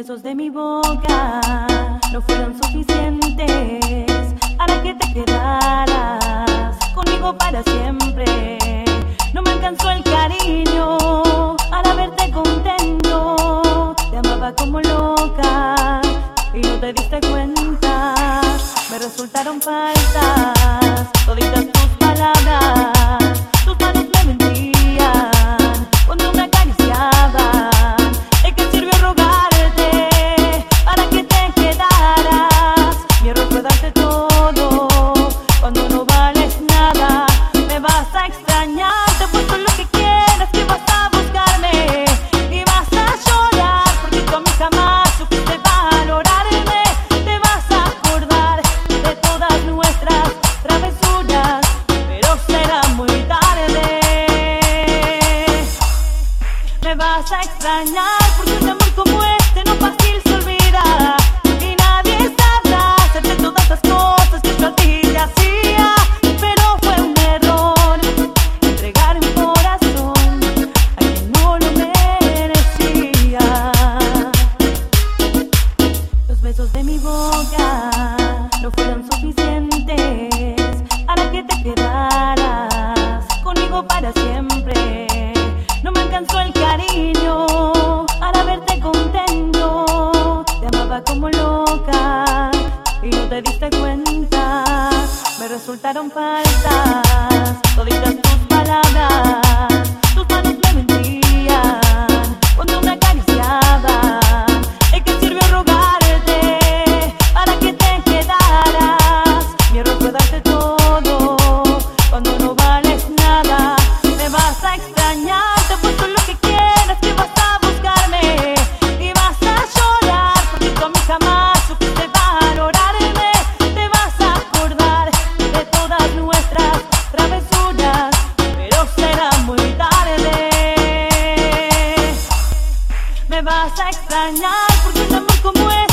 besos de mi boca no fueron suficientes para que te quedaras conmigo para siempre. No me alcanzó el cariño para verte contento. Te amaba como loca y no te diste cuenta. Me resultaron faltas toditas tus palabras. Me vas a extrañar porque un amor como este no fácil se olvida Y nadie sabrá hacerte todas las cosas que yo a ti te hacía Pero fue un error entregar un corazón a quien no lo merecía Los besos de mi boca no fueron suficientes para que te quedaras conmigo para siempre. No me alcanzó el resultaron falsas toditas tus palabras. Tus manos me mentían cuando me acariciaban. ¿De qué sirvió rogarte para que te quedaras? Mi error fue darte todo cuando no vales nada. Me vas a extrañar. me vas a extrañar porque un amor como este